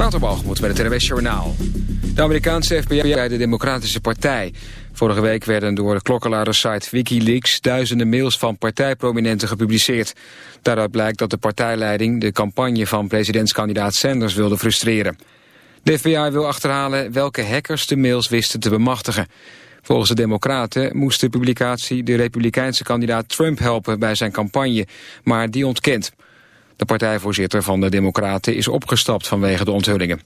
Waterbalgemoed met het NWS Journaal. De Amerikaanse FBI bij de Democratische Partij. Vorige week werden door de klokkenluidersite Wikileaks... duizenden mails van partijprominenten gepubliceerd. Daaruit blijkt dat de partijleiding de campagne van presidentskandidaat Sanders wilde frustreren. De FBI wil achterhalen welke hackers de mails wisten te bemachtigen. Volgens de Democraten moest de publicatie de republikeinse kandidaat Trump helpen bij zijn campagne, maar die ontkent. De partijvoorzitter van de Democraten is opgestapt vanwege de onthullingen.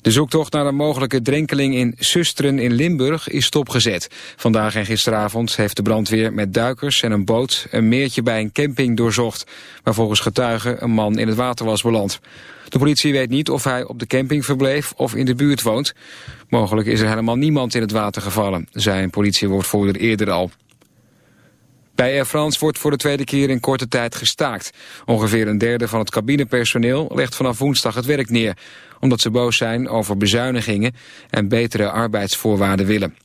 De zoektocht naar een mogelijke drenkeling in Susteren in Limburg is stopgezet. Vandaag en gisteravond heeft de brandweer met duikers en een boot een meertje bij een camping doorzocht, waar volgens getuigen een man in het water was beland. De politie weet niet of hij op de camping verbleef of in de buurt woont. Mogelijk is er helemaal niemand in het water gevallen, zei een politiewoordvoerder eerder al. Bij Air France wordt voor de tweede keer in korte tijd gestaakt. Ongeveer een derde van het cabinepersoneel legt vanaf woensdag het werk neer... omdat ze boos zijn over bezuinigingen en betere arbeidsvoorwaarden willen.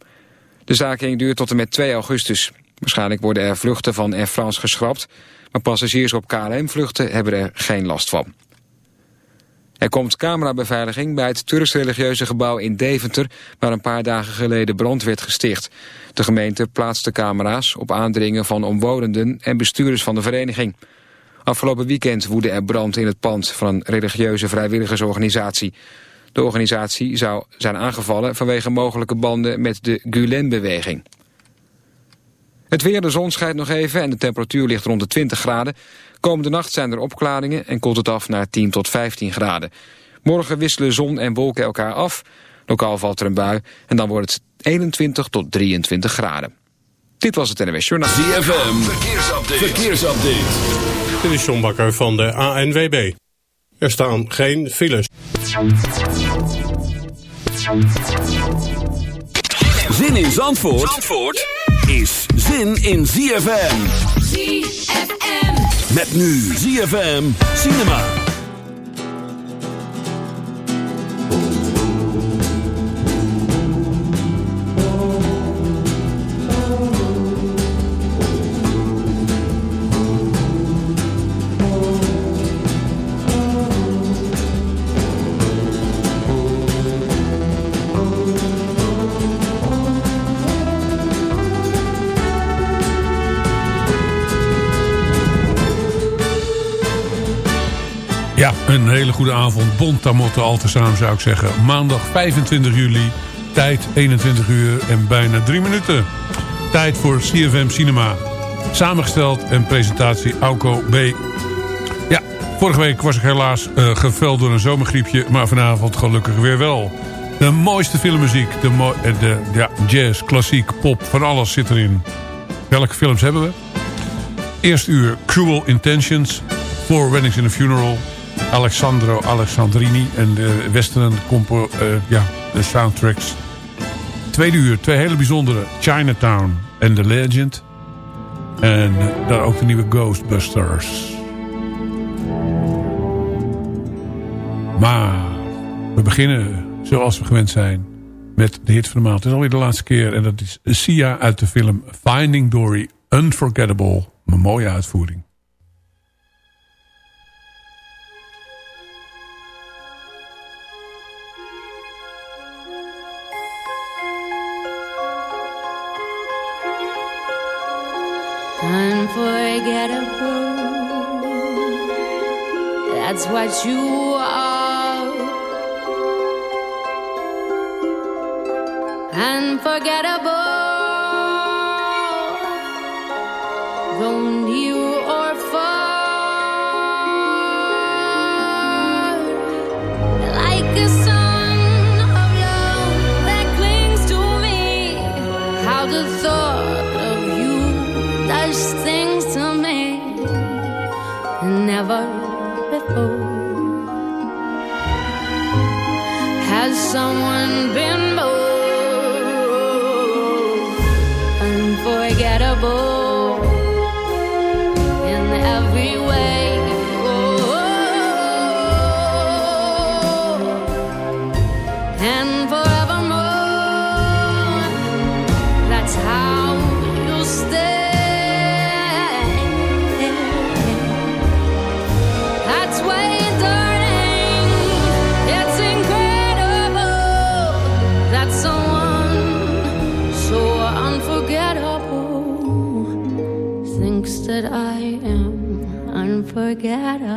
De staking duurt tot en met 2 augustus. Waarschijnlijk worden er vluchten van Air France geschrapt... maar passagiers op KLM-vluchten hebben er geen last van. Er komt camerabeveiliging bij het Turks-religieuze gebouw in Deventer... waar een paar dagen geleden brand werd gesticht. De gemeente plaatste camera's op aandringen van omwonenden... en bestuurders van de vereniging. Afgelopen weekend woedde er brand in het pand... van een religieuze vrijwilligersorganisatie. De organisatie zou zijn aangevallen vanwege mogelijke banden met de Gulen-beweging. Het weer, de zon schijnt nog even en de temperatuur ligt rond de 20 graden. Komende nacht zijn er opklaringen en koelt het af naar 10 tot 15 graden. Morgen wisselen zon en wolken elkaar af. Lokaal valt er een bui en dan wordt het 21 tot 23 graden. Dit was het NWS Journaal. ZFM, verkeersupdate. verkeersupdate. Dit is John Bakker van de ANWB. Er staan geen files. Zin in Zandvoort, Zandvoort? is zin in ZFM. ZFM. Met nu ZFM Cinema. Een hele goede avond. Bontamotte al tezamen zou ik zeggen. Maandag 25 juli, tijd 21 uur en bijna 3 minuten. Tijd voor CFM Cinema. Samengesteld en presentatie Auko B. Ja, vorige week was ik helaas uh, geveld door een zomergriepje... maar vanavond gelukkig weer wel. De mooiste filmmuziek, de, mo eh, de ja, jazz, klassiek, pop, van alles zit erin. Welke films hebben we? Eerst uur Cruel Intentions, Four Weddings in a Funeral... Alexandro Alexandrini en de western compo, uh, ja, de soundtracks. Tweede uur, twee hele bijzondere. Chinatown en The Legend. En daar ook de nieuwe Ghostbusters. Maar we beginnen zoals we gewend zijn met de hit van de maand. Het is alweer de laatste keer en dat is Sia uit de film Finding Dory. Unforgettable. Een mooie uitvoering. Unforgettable. That's what you are. Unforgettable. Though you unforgettable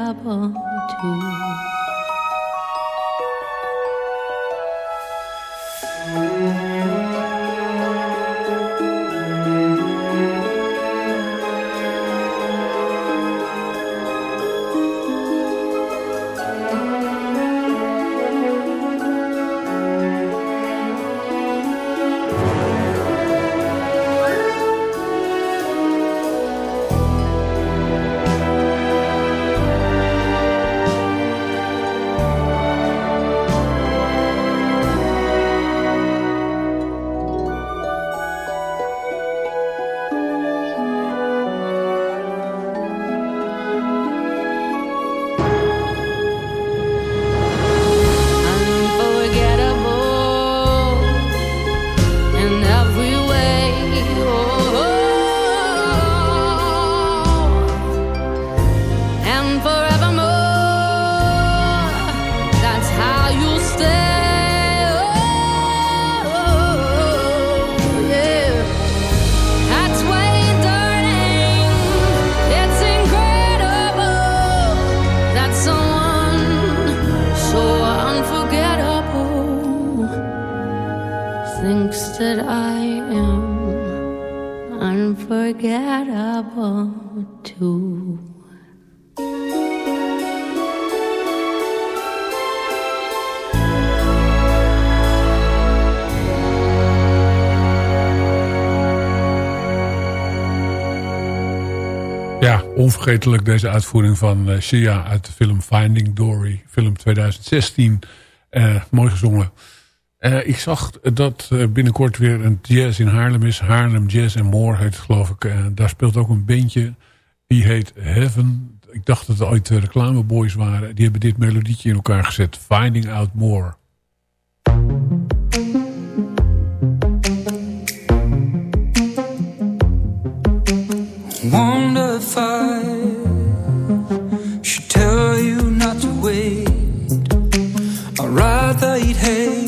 onvergetelijk deze uitvoering van uh, Sia uit de film Finding Dory. Film 2016. Uh, eh, mooi gezongen. Uh, ik zag dat binnenkort weer een jazz in Haarlem is. Haarlem Jazz and More heet het geloof ik. daar speelt ook een bandje. Die heet Heaven. Ik dacht dat het ooit reclameboys waren. Die hebben dit melodietje in elkaar gezet. Finding Out More. hey.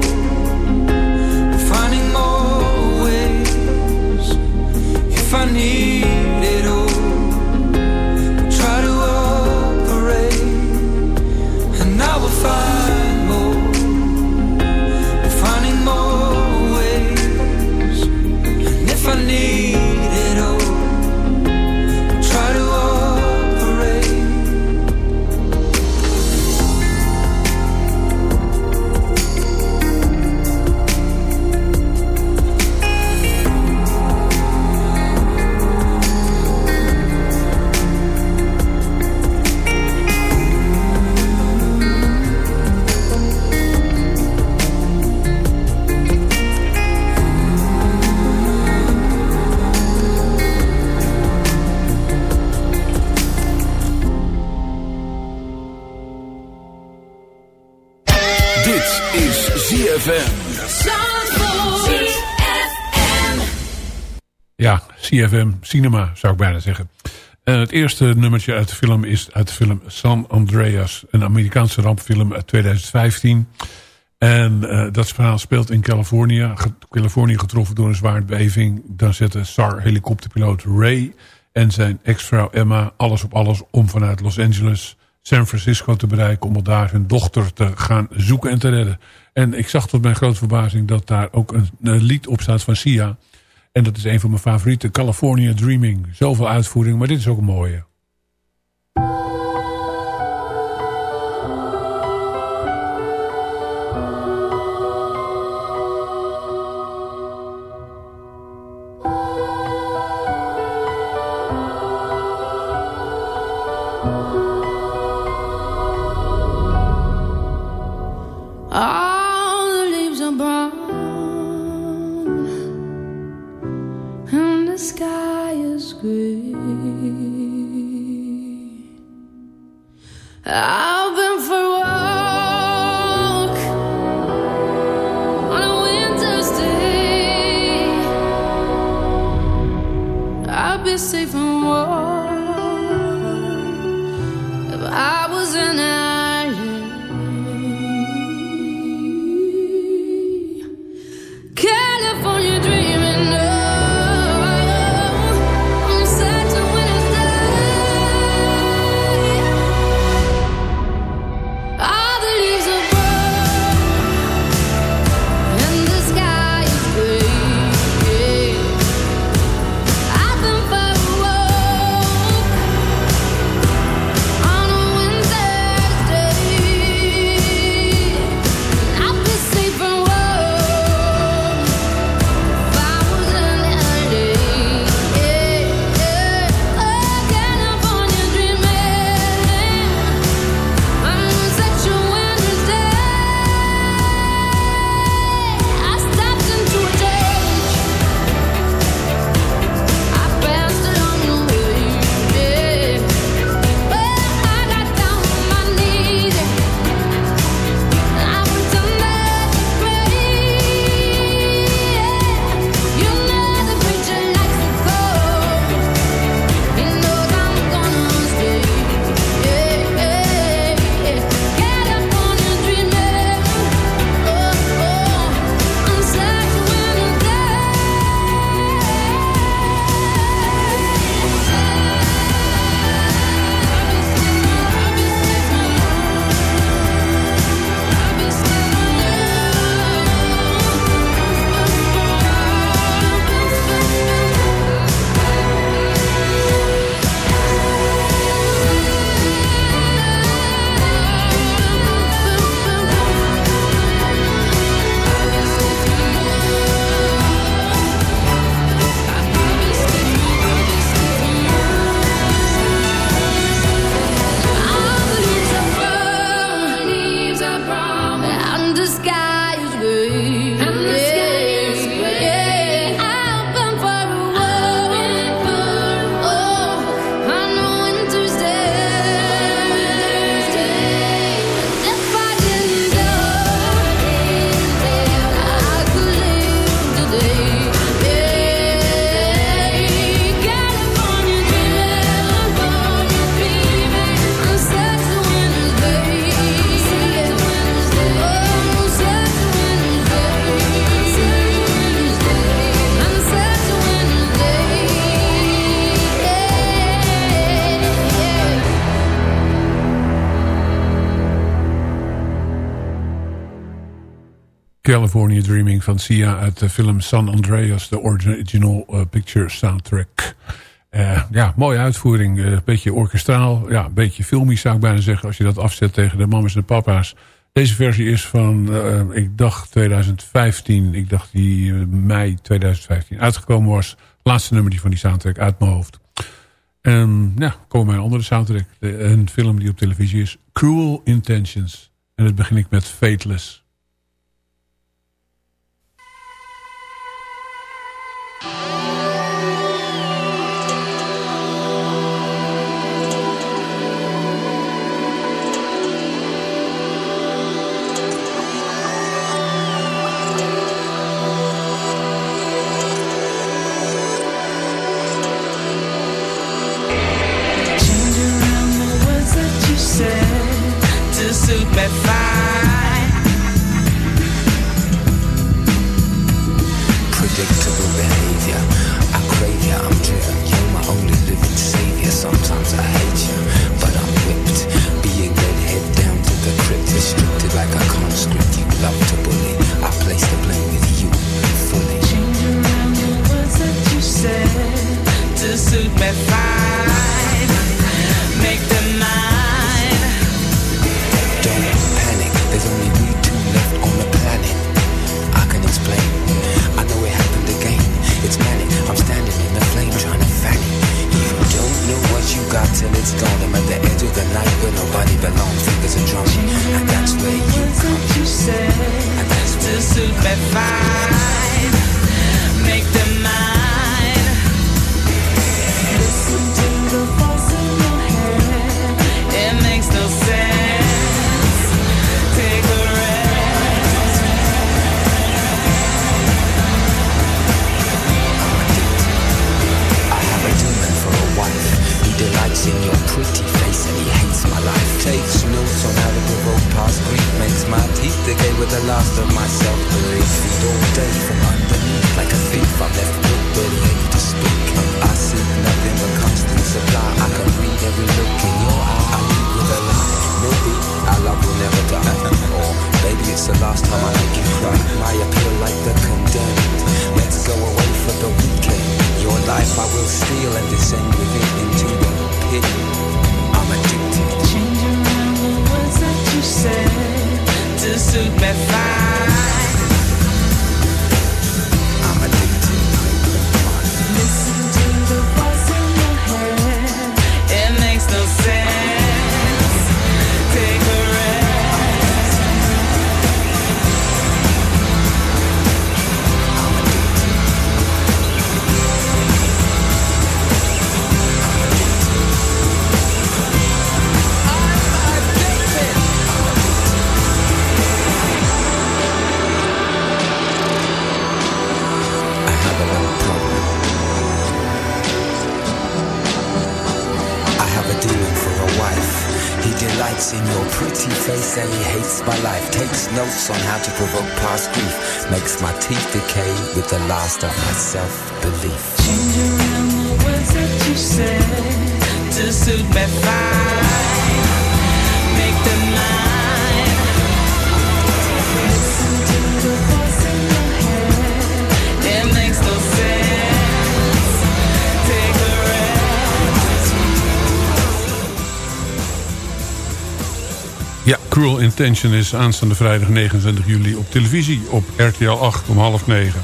CFM Cinema zou ik bijna zeggen. En het eerste nummertje uit de film is uit de film San Andreas. Een Amerikaanse rampfilm uit 2015. En uh, dat verhaal speelt in Californië. Californië getroffen door een zwaardbeving. Dan zette SAR helikopterpiloot Ray en zijn ex-vrouw Emma alles op alles om vanuit Los Angeles San Francisco te bereiken... om daar hun dochter te gaan zoeken en te redden. En ik zag tot mijn grote verbazing dat daar ook een lied op staat van Sia... En dat is een van mijn favorieten. California Dreaming. Zoveel uitvoering, maar dit is ook een mooie. California Dreaming van Sia uit de film San Andreas, de original uh, picture soundtrack. Uh, ja, mooie uitvoering. Een uh, beetje orkestraal. Ja, een beetje filmisch zou ik bijna zeggen. Als je dat afzet tegen de mamas en papa's. Deze versie is van, ik dacht 2015. Ik dacht die mei 2015 uitgekomen was. Laatste nummer die van die soundtrack uit mijn hoofd. En ja, komen bij een andere soundtrack. een film die op televisie is. Cruel Intentions. En dat begin ik met Fateless. like a conscript you love to bully. I place the blame with you fully. Change around the words that you said to suit my fine. you got till it's gone. I'm at the edge of the night where nobody belongs. Fingers are drunk, and that's where you come. And that's to suit me fine. Make them mine. The last of my self-belief. You said. Make the. Ja, Cruel Intention is aanstaande vrijdag 29 juli op televisie op RTL 8 om half negen.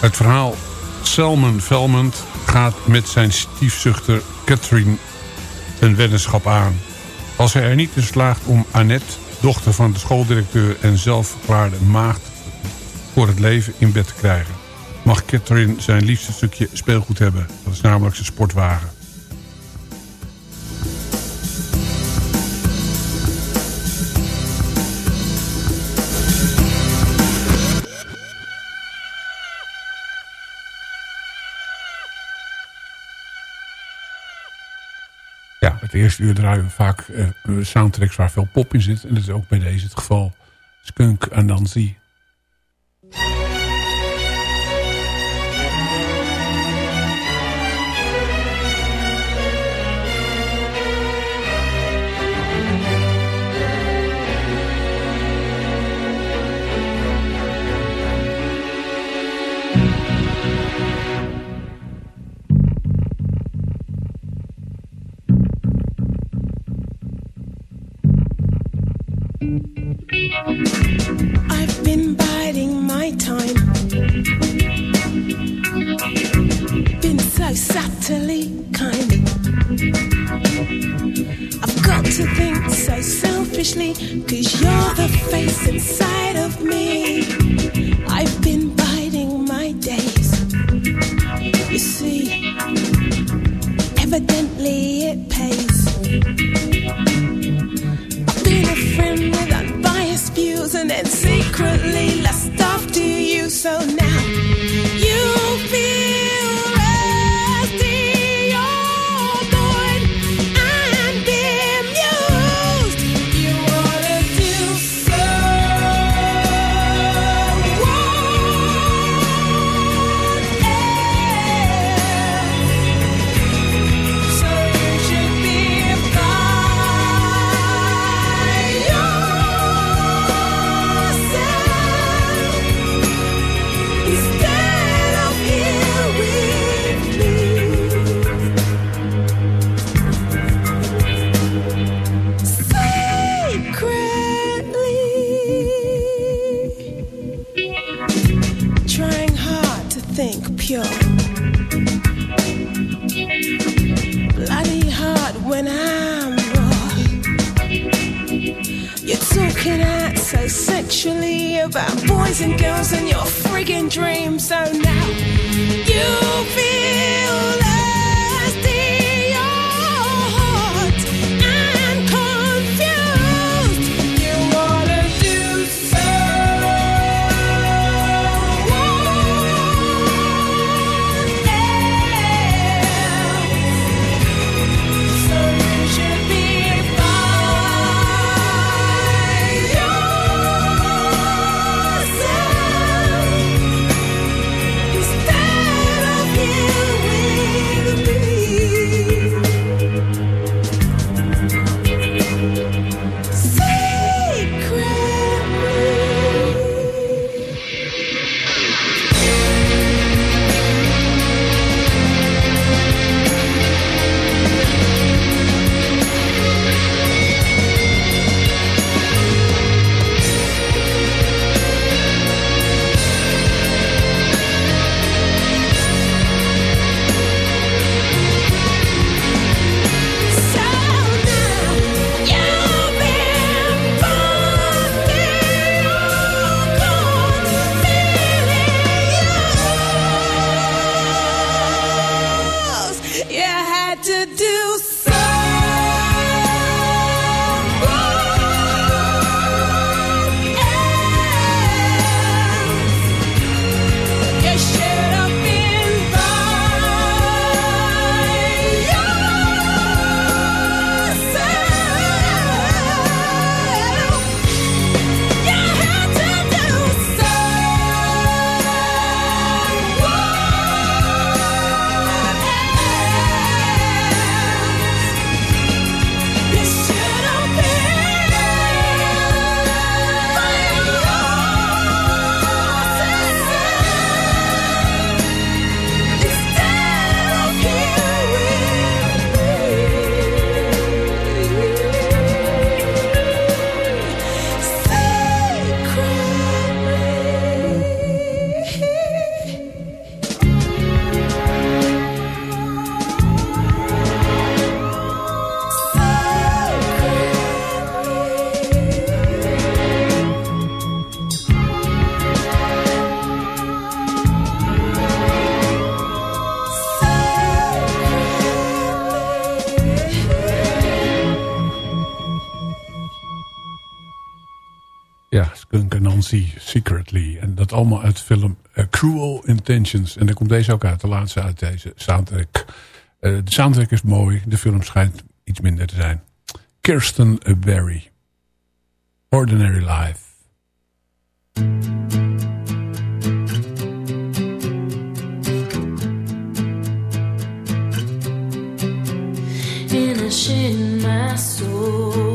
Het verhaal Selman Velmond gaat met zijn stiefzuchter Catherine een weddenschap aan. Als hij er niet in slaagt om Annette, dochter van de schooldirecteur en zelfverklaarde maagd voor het leven in bed te krijgen, mag Catherine zijn liefste stukje speelgoed hebben. Dat is namelijk zijn sportwagen. Eerste uur draaien we vaak eh, soundtracks waar veel pop in zit. En dat is ook bij deze het geval. Skunk en Nancy. I've been biding my time. Been so subtly kind. I've got to think so selfishly, cause you're the face inside of me. Views and Secretly. En dat allemaal uit de film uh, Cruel Intentions. En daar komt deze ook uit, de laatste uit deze soundtrack. Uh, de soundtrack is mooi, de film schijnt iets minder te zijn. Kirsten Berry. Ordinary Life. In my soul,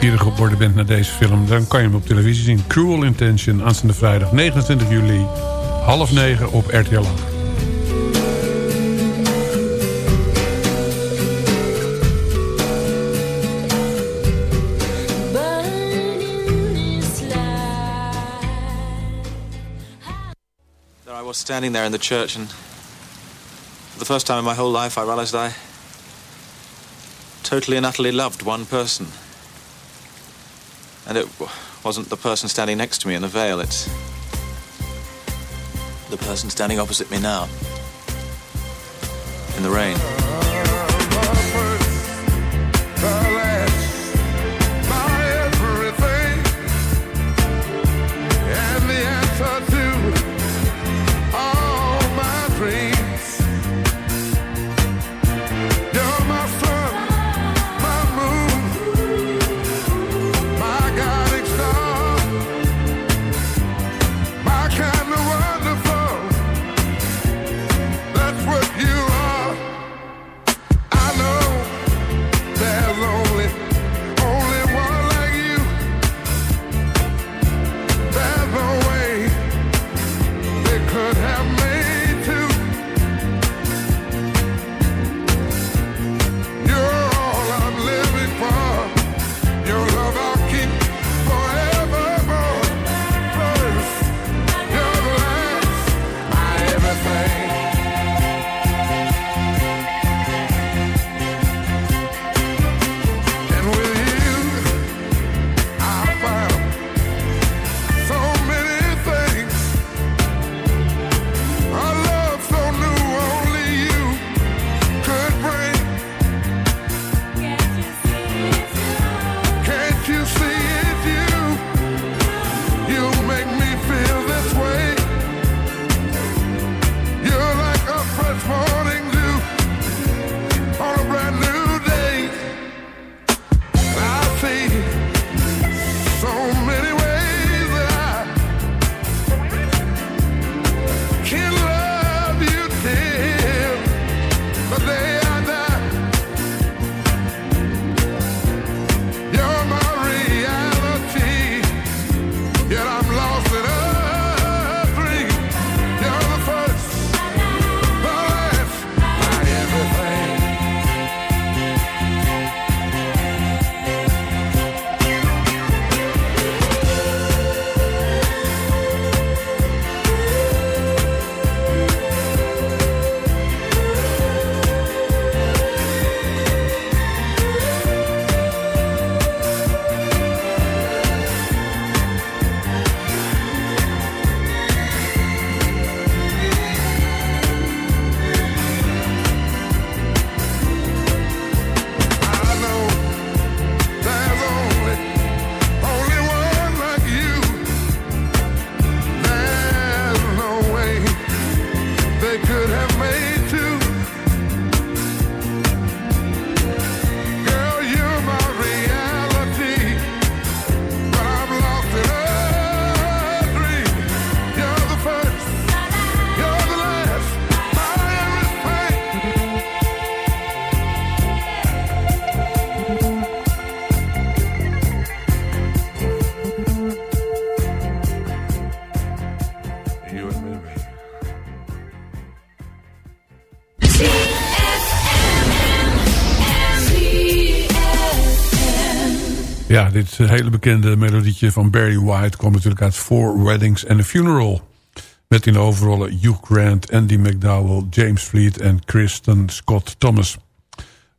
nieuwsgierig geworden bent naar deze film... dan kan je hem op televisie zien. Cruel Intention, aanstaande vrijdag 29 juli, half negen op RTL 8. But in this life, There I was standing there in the church, and for the first time in my whole life, I realized I totally and utterly loved one person. And it wasn't the person standing next to me in the veil, it's the person standing opposite me now. In the rain. Dit hele bekende melodietje van Barry White... kwam natuurlijk uit Four Weddings and a Funeral. Met in de hoofdrollen Hugh Grant, Andy McDowell... James Fleet en Kristen Scott Thomas.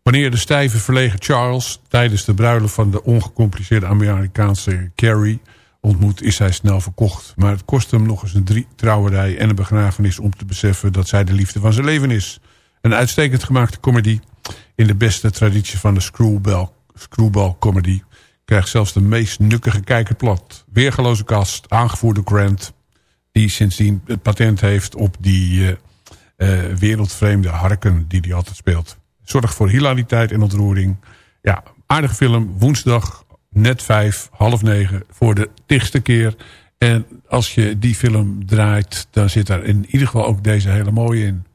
Wanneer de stijve verlegen Charles... tijdens de bruiloft van de ongecompliceerde Amerikaanse Carrie ontmoet... is hij snel verkocht. Maar het kost hem nog eens een drie trouwerij en een begrafenis... om te beseffen dat zij de liefde van zijn leven is. Een uitstekend gemaakte comedy... in de beste traditie van de screwball, screwball comedy krijgt zelfs de meest nukkige kijker plat. Weergeloze kast, aangevoerd door Grant... die sindsdien het patent heeft op die eh, eh, wereldvreemde harken die hij altijd speelt. Zorgt voor hilariteit en ontroering. Ja, aardige film, woensdag, net vijf, half negen... voor de tigste keer. En als je die film draait, dan zit daar in ieder geval ook deze hele mooie in.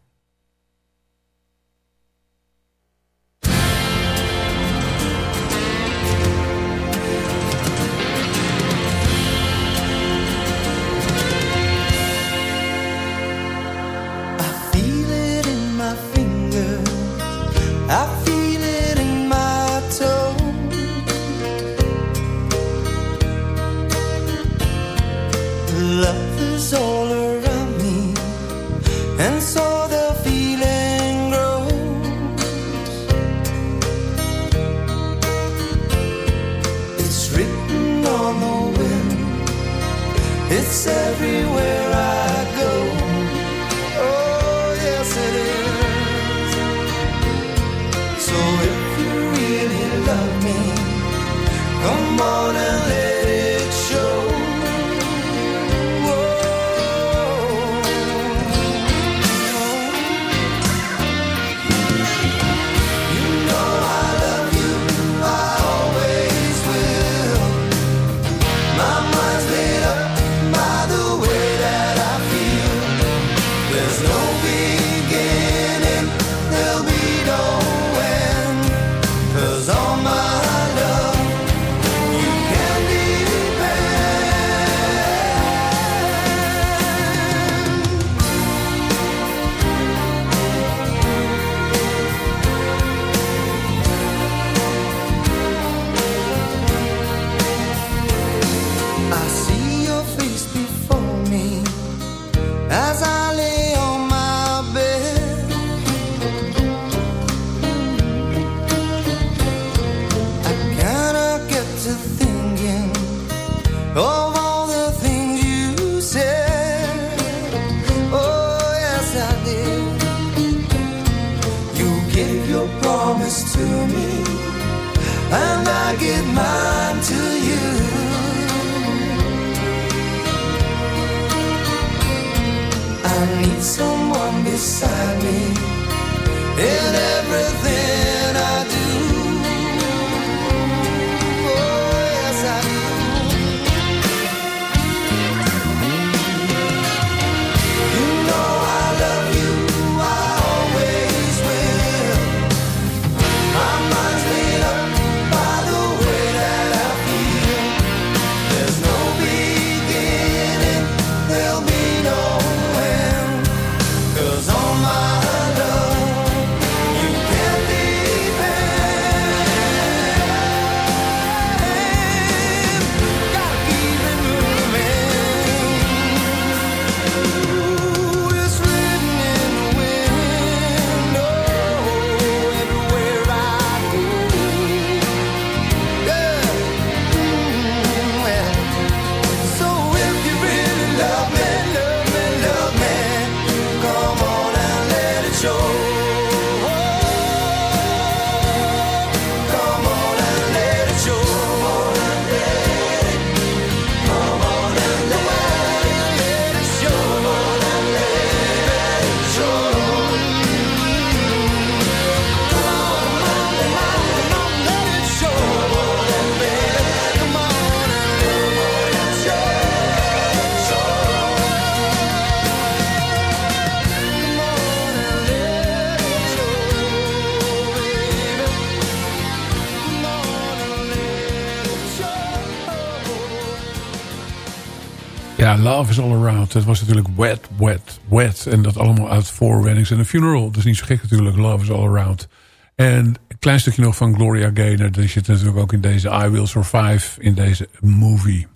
Ja, Love is All Around. Dat was natuurlijk Wet, Wet, Wet. En dat allemaal uit Four Weddings And a Funeral. Dus niet zo gek natuurlijk, Love is All Around. En een klein stukje nog van Gloria Gaynor. Die zit natuurlijk ook in deze I Will Survive, in deze movie.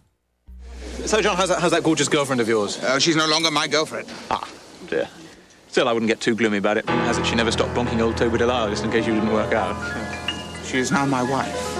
So John, how's that, how's that gorgeous girlfriend of yours? Uh, she's no longer my girlfriend. Ah, dear. Still, I wouldn't get too gloomy about it. Has it she never stopped bonking old Toby Delisle just in case you didn't work out? She is now my wife.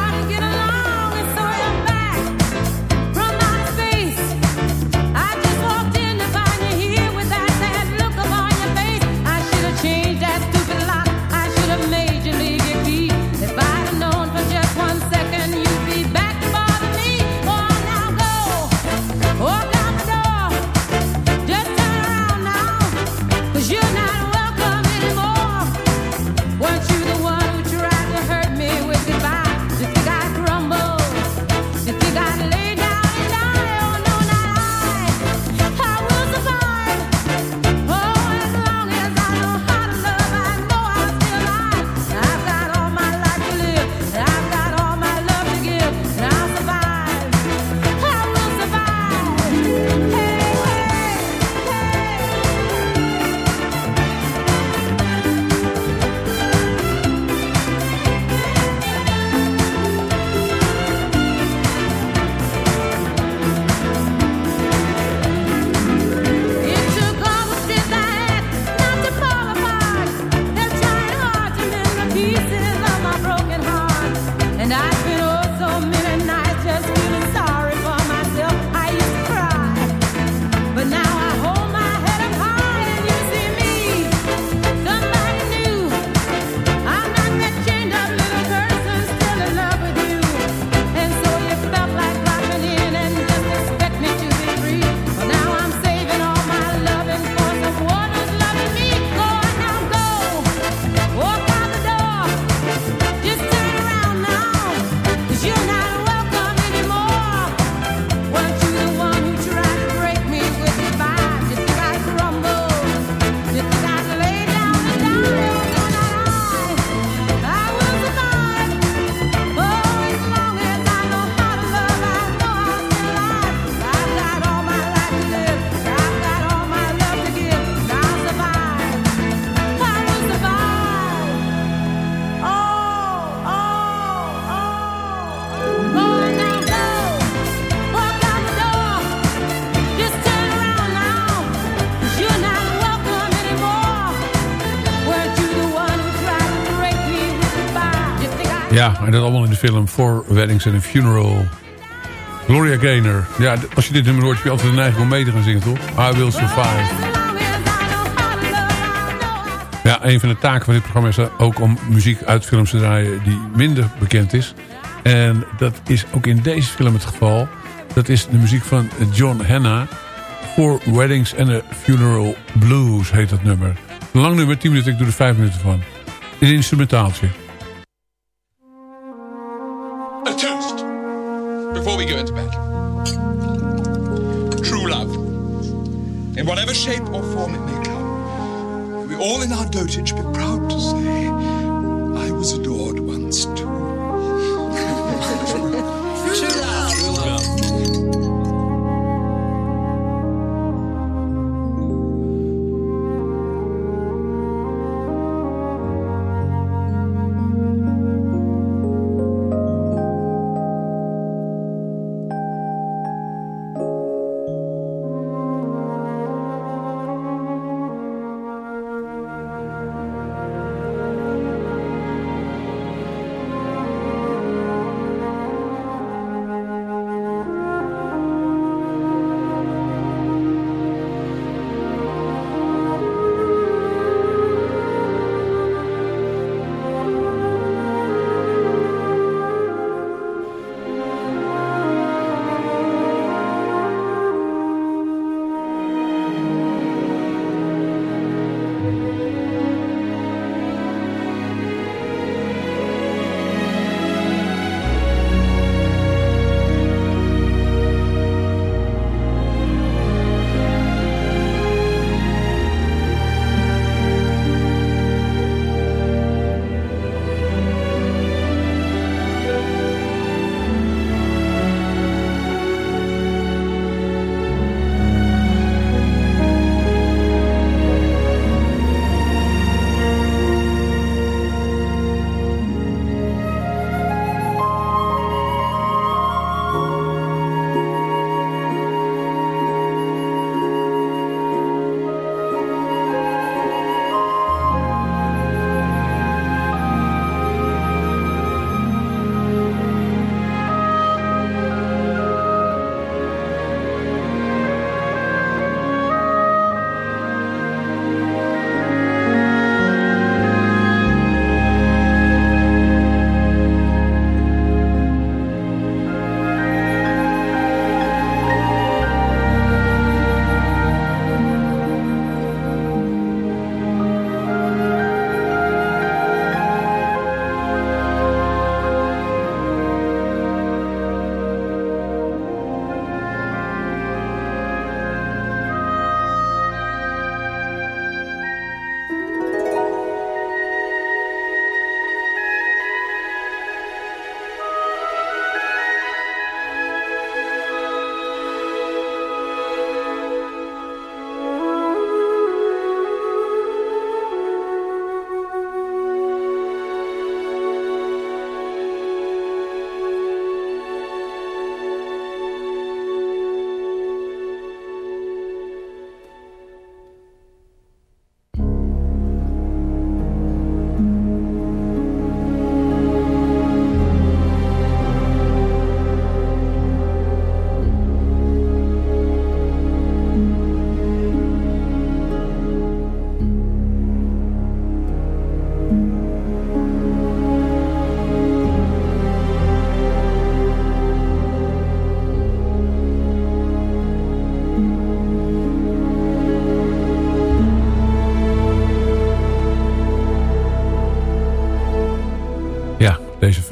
Ja, en dat allemaal in de film Four Weddings and a Funeral. Gloria Gaynor. Ja, als je dit nummer hoort, heb je altijd de neiging om mee te gaan zingen, toch? I Will Survive. Ja, een van de taken van dit programma is ook om muziek uit films te draaien die minder bekend is. En dat is ook in deze film het geval. Dat is de muziek van John Hanna. Four Weddings and a Funeral Blues heet dat nummer. Een lang nummer, 10 minuten, ik doe er 5 minuten van. Een instrumentaaltje. We go into bed. True love, in whatever shape or form it may come. We all in our dotage be proud to say, I was adored once too. True love.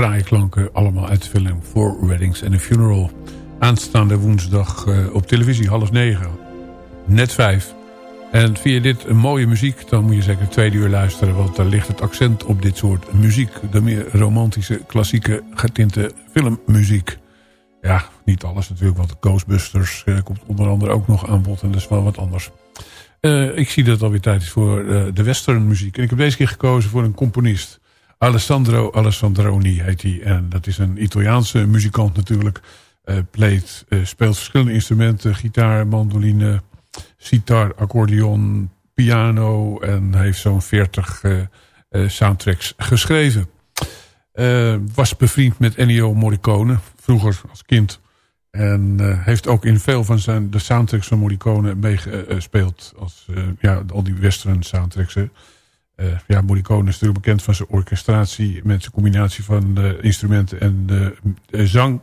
Fraaie klanken allemaal uit de film Four Weddings and a Funeral. Aanstaande woensdag eh, op televisie, half negen. Net vijf. En je dit een mooie muziek, dan moet je zeker twee uur luisteren. Want daar ligt het accent op dit soort muziek. De meer romantische, klassieke, getinte filmmuziek. Ja, niet alles natuurlijk, want Ghostbusters eh, komt onder andere ook nog aan bod. En dat is wel wat anders. Eh, ik zie dat het alweer tijd is voor eh, de westernmuziek. En ik heb deze keer gekozen voor een componist. Alessandro Alessandroni heet hij. En dat is een Italiaanse muzikant natuurlijk. Eh eh, speelt verschillende instrumenten. Gitaar, mandoline, sitar, accordeon, piano. En heeft zo'n 40 eh, eh, soundtracks geschreven. Was bevriend met Ennio Morricone, vroeger als kind. En heeft ook in veel van zijn, de soundtracks van Morricone meegespeeld. als ja, al die western soundtracks. Eh, ja, Morricone is natuurlijk bekend van zijn orchestratie... met zijn combinatie van eh, instrumenten en eh, zang.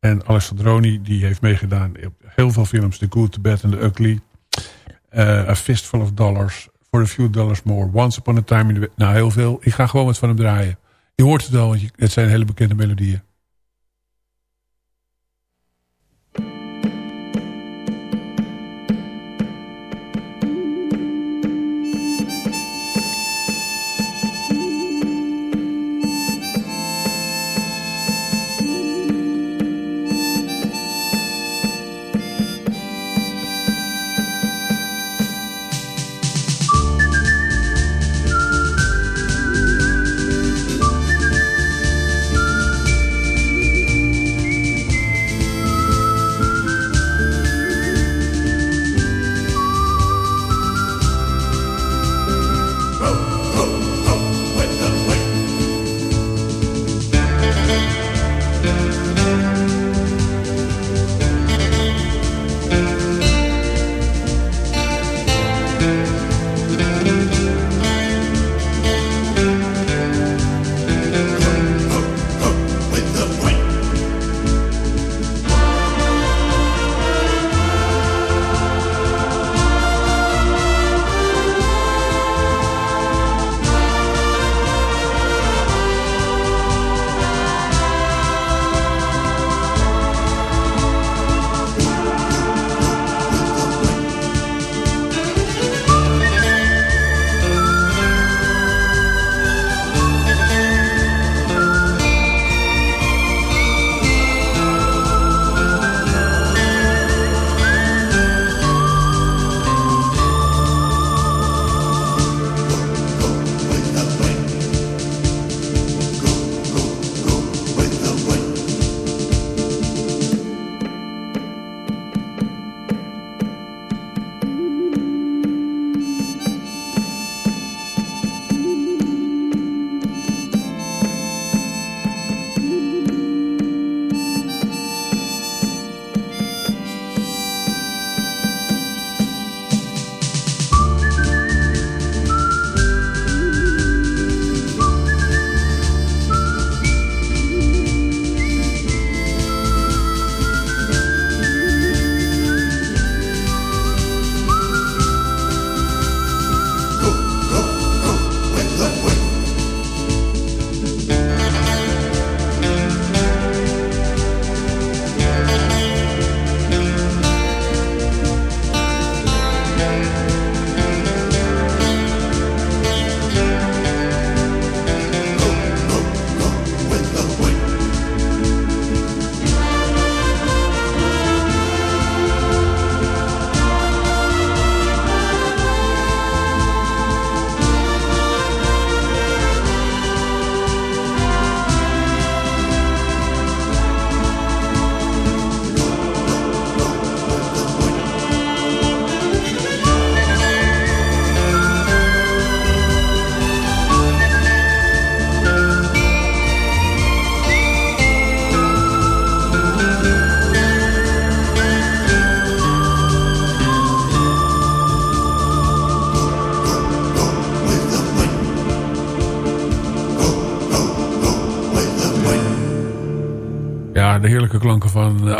En Alessandroni die heeft meegedaan op heel veel films. The Good, The Bad and The Ugly. Eh, a Fistful of Dollars. For a Few Dollars More. Once Upon a Time in the... Nou, heel veel. Ik ga gewoon wat van hem draaien. Je hoort het al, want het zijn hele bekende melodieën.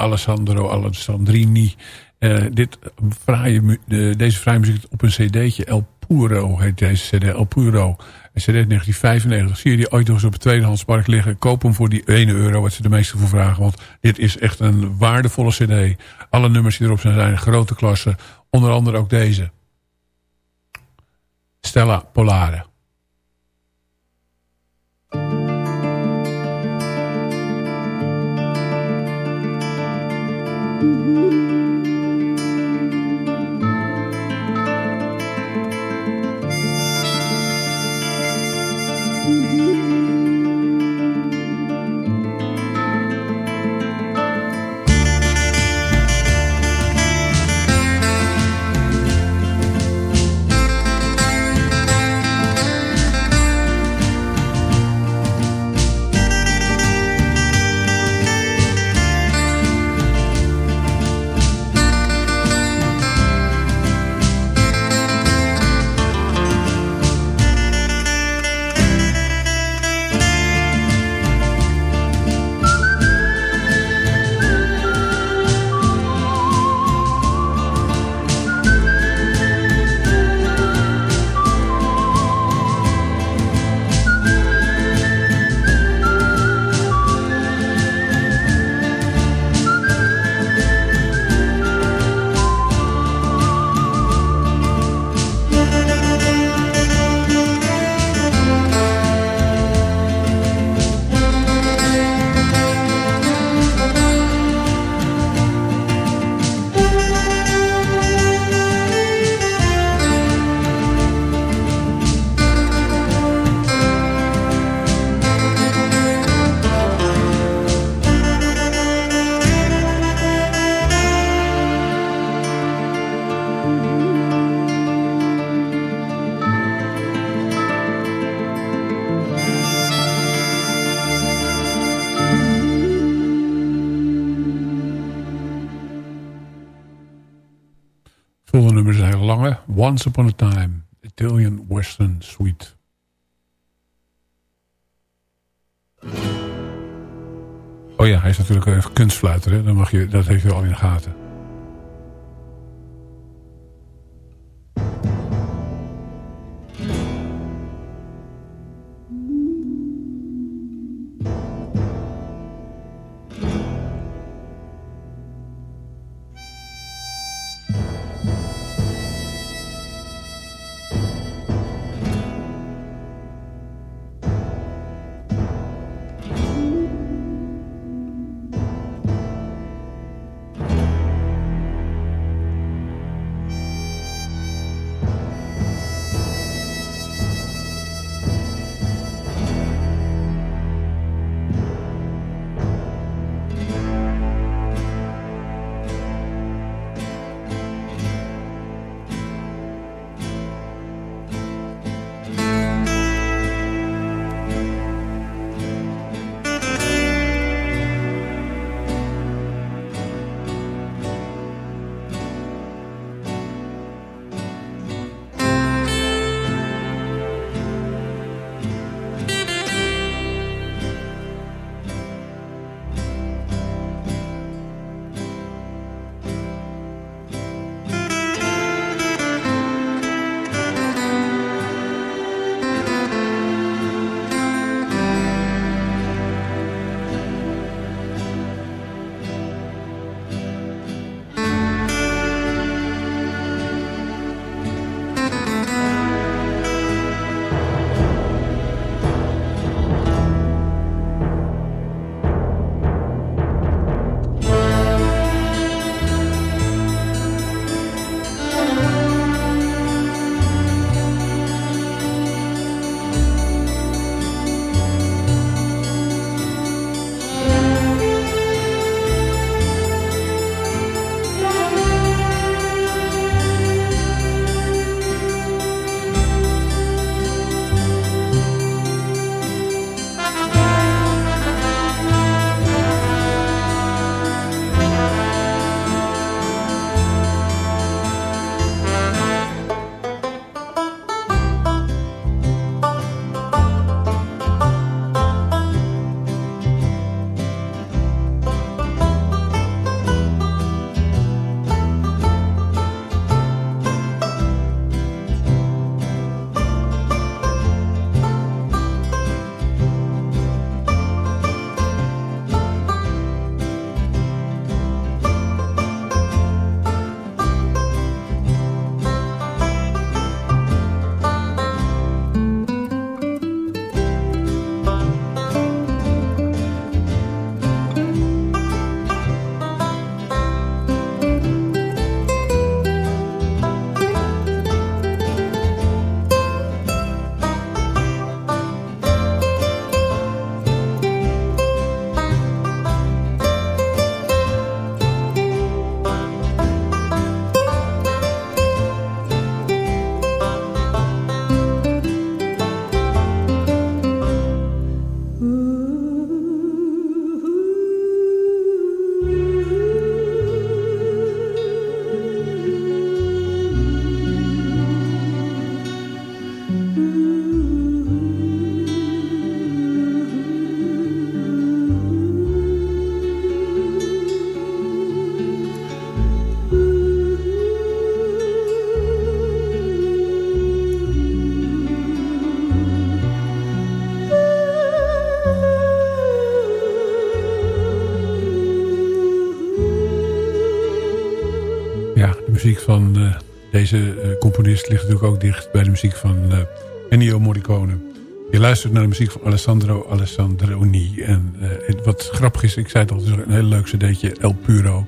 Alessandro Alessandrini. Eh, dit fraaie, eh, deze fraaie muziek op een cd'tje. El Puro heet deze cd. El Puro. Een cd 1995. Zie je die ooit nog eens op het tweedehandsmarkt liggen? Koop hem voor die 1 euro wat ze de meeste voor vragen. Want dit is echt een waardevolle cd. Alle nummers die erop zijn zijn grote klasse. Onder andere ook deze. Stella Polare. Música een. Once Upon a Time. Italian Western Suite. Oh ja, hij is natuurlijk even kunstfluiter. Hè? Dan mag je, dat heeft u al in de gaten. Van uh, deze uh, componist ligt natuurlijk ook dicht bij de muziek van uh, Ennio Morricone. Je luistert naar de muziek van Alessandro Alessandroni. En wat grappig is, ik zei het het een heel leuk cd'tje, El Puro.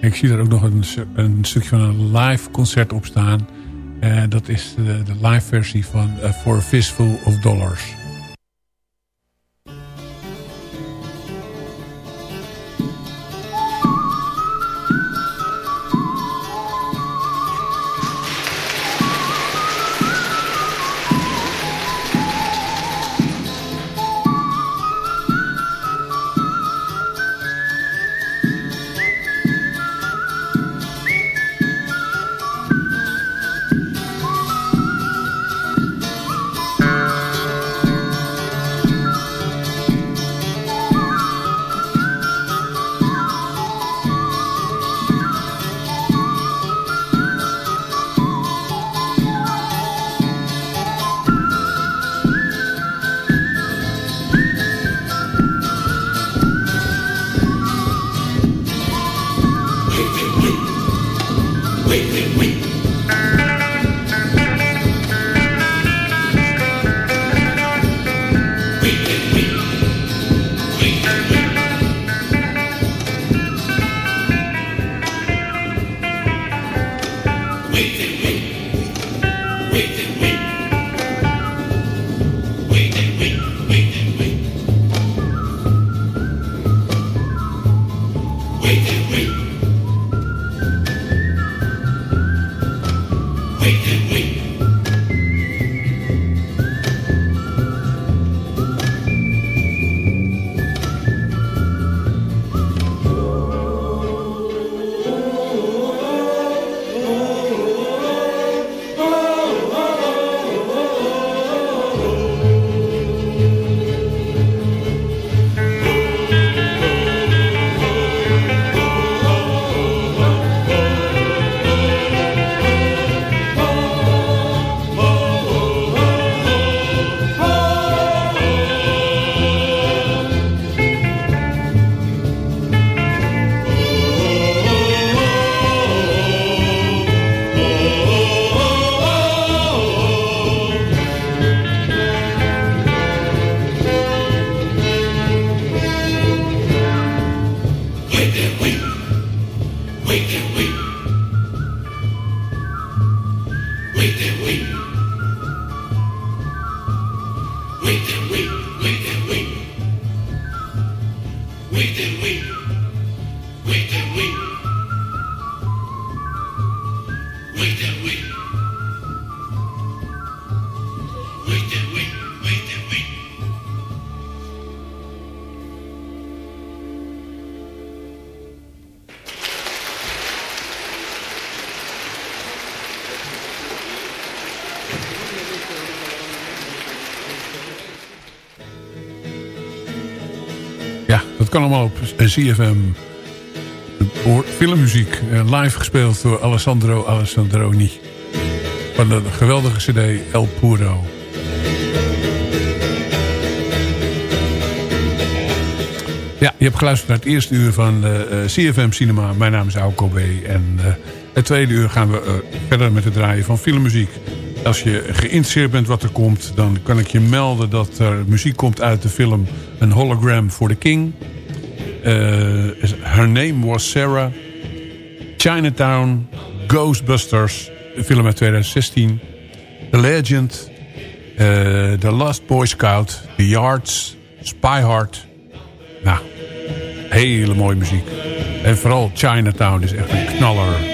Ik zie er ook nog een, een stukje van een live concert op staan. Dat is de live versie van For a Fistful of Dollars. Kan allemaal op CFM. Voor filmmuziek. eh, Live gespeeld door Alessandro Alessandroni. Van de geweldige cd El Puro. Ja, je hebt geluisterd naar het eerste uur van eh, eh, CFM Cinema. Mijn naam is Auko B. En eh, het tweede uur gaan we eh, verder met het draaien van filmmuziek. Als je geïnteresseerd bent wat er komt... dan kan ik je melden dat er muziek komt uit de film... Een Hologram for the King. Eh, her Name Was Sarah. Chinatown. Ghostbusters. Een film uit 2016. The Legend. eh, The Last Boy Scout. The Yards. Spy Heart. Nou, hele mooie muziek. En vooral Chinatown is echt een knaller.